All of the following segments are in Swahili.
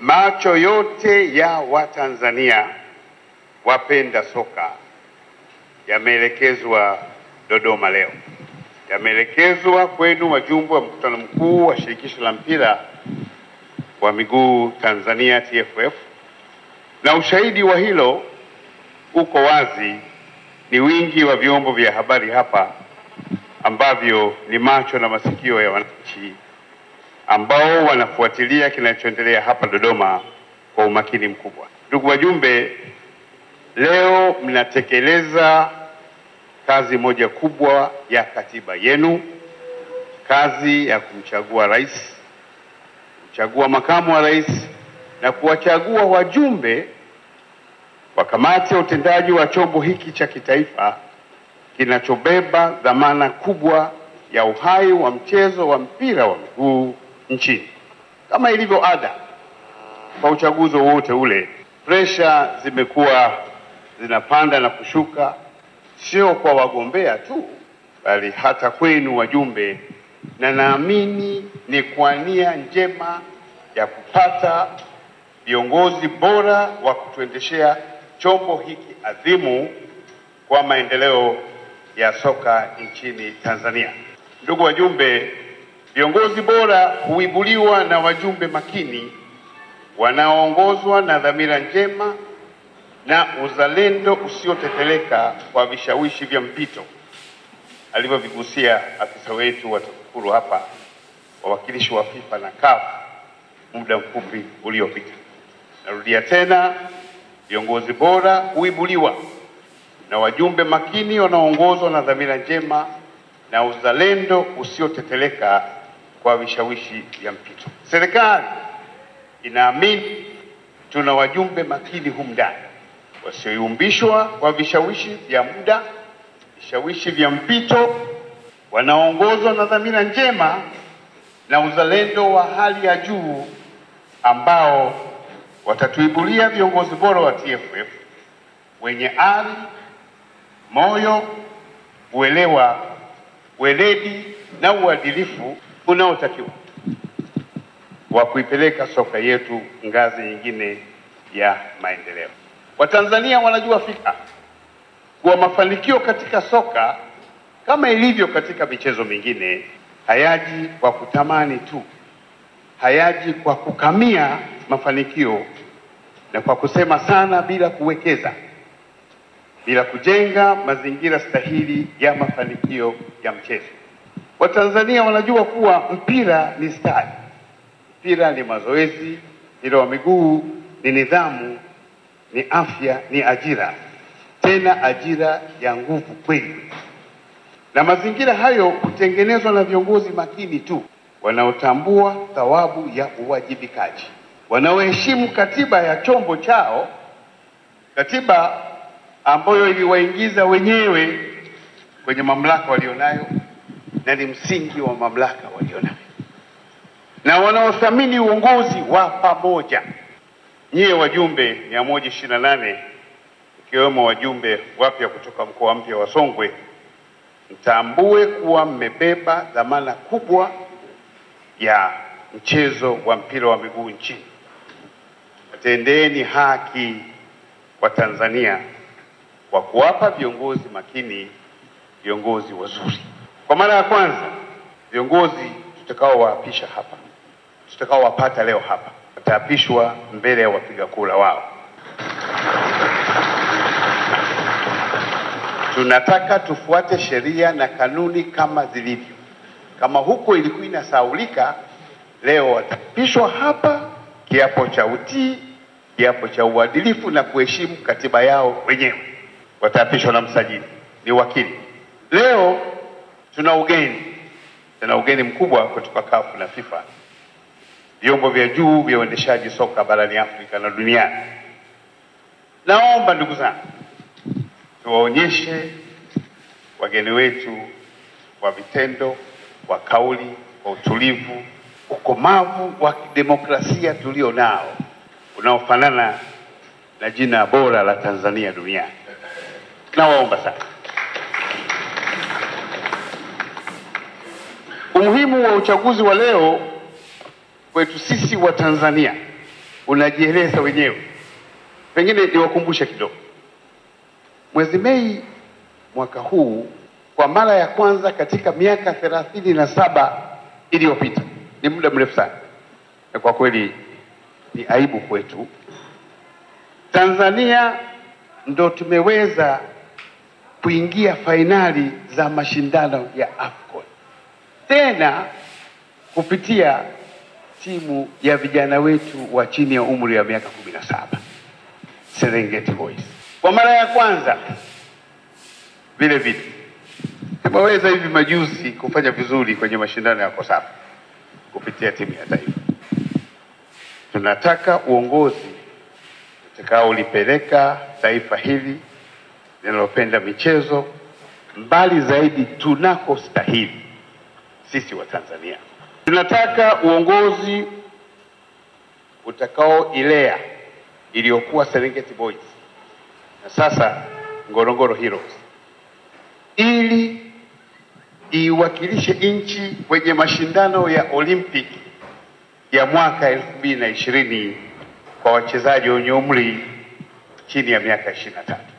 Macho yote ya Watanzania wapenda soka. Yameelekezwa Dodoma leo, yameelekezwa kwenu wajumbe wa mkutano mkuu wa shirikisho la mpira wa miguu Tanzania TFF, na ushahidi wa hilo uko wazi, ni wingi wa vyombo vya habari hapa ambavyo ni macho na masikio ya wananchi ambao wanafuatilia kinachoendelea hapa Dodoma kwa umakini mkubwa. Ndugu wajumbe, leo mnatekeleza kazi moja kubwa ya katiba yenu, kazi ya kumchagua rais, kumchagua makamu wa rais na kuwachagua wajumbe wa kamati ya utendaji wa chombo hiki cha kitaifa kinachobeba dhamana kubwa ya uhai wa mchezo wa mpira wa miguu nchini. Kama ilivyo ada kwa uchaguzi wowote ule, presha zimekuwa zinapanda na kushuka, sio kwa wagombea tu, bali hata kwenu wajumbe, na naamini ni kwa nia njema ya kupata viongozi bora wa kutuendeshea chombo hiki adhimu kwa maendeleo ya soka nchini Tanzania. Ndugu wajumbe, viongozi bora huibuliwa na wajumbe makini wanaoongozwa na dhamira njema na uzalendo usioteteleka kwa vishawishi vya mpito alivyovigusia afisa wetu wa TAKUKURU hapa, wawakilishi wa FIFA na CAF muda mfupi uliopita. Narudia tena, viongozi bora huibuliwa na wajumbe makini wanaoongozwa na dhamira njema na uzalendo usioteteleka kwa vishawishi vya mpito. Serikali inaamini tuna wajumbe makini humu ndani wasioyumbishwa kwa vishawishi vya muda, vishawishi vya mpito, wanaongozwa na dhamira njema na uzalendo wa hali ya juu ambao watatuibulia viongozi bora wa TFF wenye ari, moyo, uelewa, weledi na uadilifu unaotakiwa wa kuipeleka soka yetu ngazi nyingine ya maendeleo. Watanzania wanajua fika kuwa mafanikio katika soka kama ilivyo katika michezo mingine hayaji kwa kutamani tu, hayaji kwa kukamia mafanikio na kwa kusema sana bila kuwekeza, bila kujenga mazingira stahili ya mafanikio ya mchezo. Watanzania wanajua kuwa mpira ni stadi, mpira ni mazoezi, mpira wa miguu ni nidhamu, ni afya, ni ajira, tena ajira ya nguvu kweli. Na mazingira hayo hutengenezwa na viongozi makini tu wanaotambua thawabu ya uwajibikaji, wanaoheshimu katiba ya chombo chao, katiba ambayo iliwaingiza wenyewe kwenye mamlaka walionayo na ni msingi wa mamlaka walionayo, na wanaothamini uongozi wa pamoja. Nyie wajumbe mia moja ishirini na nane ikiwemo wajumbe wapya kutoka mkoa mpya wa Songwe, mtambue kuwa mmebeba dhamana kubwa ya mchezo wa mpira wa miguu nchini. Watendeeni haki kwa Tanzania kwa kuwapa viongozi makini, viongozi wazuri. Kwa mara ya kwanza viongozi tutakaowaapisha hapa, tutakaowapata leo hapa, wataapishwa mbele ya wapiga kura wao. Tunataka tufuate sheria na kanuni kama zilivyo. Kama huko ilikuwa inasaulika, leo wataapishwa hapa, kiapo cha utii, kiapo cha uadilifu na kuheshimu katiba yao wenyewe. Wataapishwa na msajili, ni wakili. Leo tuna ugeni, tuna ugeni mkubwa kutoka CAF na FIFA, vyombo vya juu vya uendeshaji soka barani Afrika na duniani. Naomba ndugu zangu, tuwaonyeshe wageni wetu kwa vitendo, kwa kauli, kwa utulivu, ukomavu wa kidemokrasia tulio nao unaofanana na jina bora la Tanzania duniani. Nawaomba sana. Umuhimu wa uchaguzi wa leo kwetu sisi wa Tanzania unajieleza wenyewe. Pengine niwakumbushe kidogo. Mwezi Mei mwaka huu, kwa mara ya kwanza katika miaka thelathini na saba iliyopita, ni muda mrefu sana, na kwa kweli ni aibu kwetu, Tanzania ndo tumeweza kuingia fainali za mashindano ya AFCON tena kupitia timu ya vijana wetu wa chini ya umri wa miaka kumi na saba Serengeti Boys. Kwa mara ya kwanza vile vile tumeweza hivi majuzi kufanya vizuri kwenye mashindano ya Kosafa kupitia timu ya taifa. Tunataka uongozi utakaolipeleka taifa hili linalopenda michezo mbali zaidi tunakostahili sisi wa Tanzania. Tunataka uongozi utakaoilea iliyokuwa Serengeti Boys na sasa Ngorongoro Heroes ili iwakilishe nchi kwenye mashindano ya Olympic ya mwaka elfu mbili na ishirini kwa wachezaji wenye umri chini ya miaka ishirini na tatu.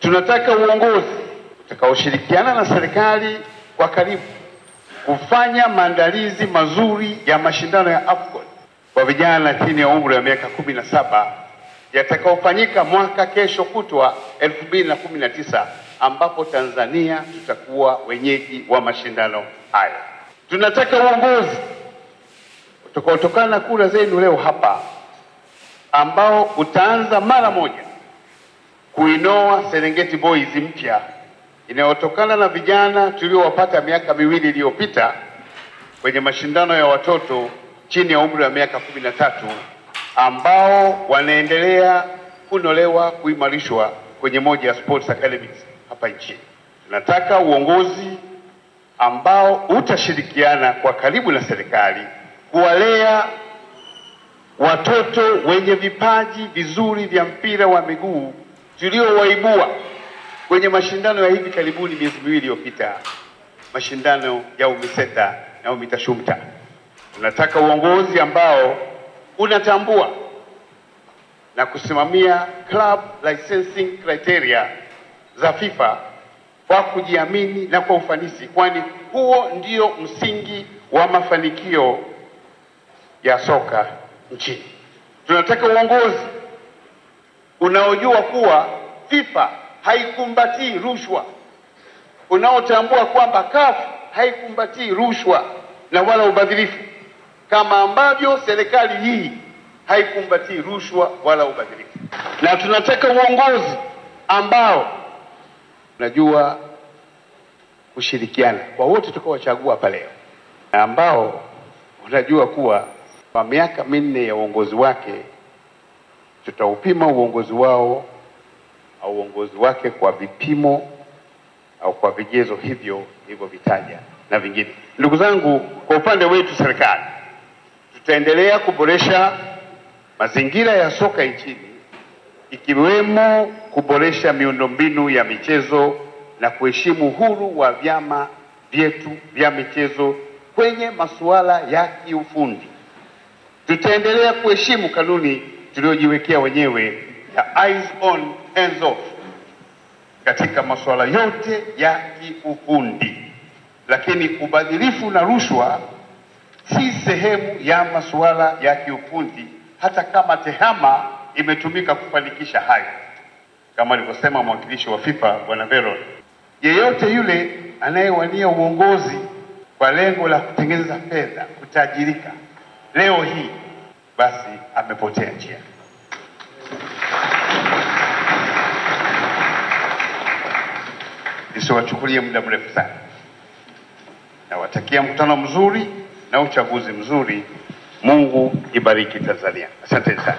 Tunataka uongozi utakaoshirikiana na serikali kwa karibu kufanya maandalizi mazuri ya mashindano ya AFCON kwa vijana chini ya umri wa miaka kumi na saba yatakaofanyika mwaka kesho kutwa elfu mbili na kumi na tisa ambapo Tanzania tutakuwa wenyeji wa mashindano haya. Tunataka uongozi utakaotokana na kura zenu leo hapa ambao utaanza mara moja kuinoa Serengeti Boys mpya inayotokana na vijana tuliowapata miaka miwili iliyopita kwenye mashindano ya watoto chini ya umri wa miaka kumi na tatu ambao wanaendelea kunolewa kuimarishwa kwenye moja ya sports academies hapa nchini. Tunataka uongozi ambao utashirikiana kwa karibu na serikali kuwalea watoto wenye vipaji vizuri vya mpira wa miguu tuliowaibua kwenye mashindano ya hivi karibuni miezi miwili iliyopita, mashindano ya UMISETA na UMITASHUMTA. Tunataka uongozi ambao unatambua na kusimamia club licensing criteria za FIFA kwa kujiamini na kwa ufanisi, kwani huo ndio msingi wa mafanikio ya soka nchini. Tunataka uongozi unaojua kuwa FIFA haikumbatii rushwa, unaotambua kwamba CAF haikumbatii rushwa na wala ubadhirifu, kama ambavyo serikali hii haikumbatii rushwa wala ubadhirifu. Na tunataka uongozi ambao unajua kushirikiana kwa wote tutakaowachagua hapa leo, na ambao unajua kuwa kwa miaka minne ya uongozi wake tutaupima uongozi wao au uongozi wake kwa vipimo au kwa vigezo hivyo nilivyovitaja na vingine. Ndugu zangu, kwa upande wetu serikali tutaendelea kuboresha mazingira ya soka nchini ikiwemo kuboresha miundombinu ya michezo na kuheshimu uhuru wa vyama vyetu vya michezo kwenye masuala ya kiufundi. Tutaendelea kuheshimu kanuni tuliojiwekea wenyewe ya eyes on hands off katika masuala yote ya kiufundi, lakini ubadhirifu na rushwa si sehemu ya masuala ya kiufundi, hata kama tehama imetumika kufanikisha hayo. Kama alivyosema mwakilishi wa FIFA Bwana Veron, yeyote yule anayewania uongozi kwa lengo la kutengeneza fedha, kutajirika, leo hii basi amepotea njia. Nisiwachukulie muda mrefu sana. Nawatakia mkutano mzuri na uchaguzi mzuri. Mungu ibariki Tanzania. Asante sana.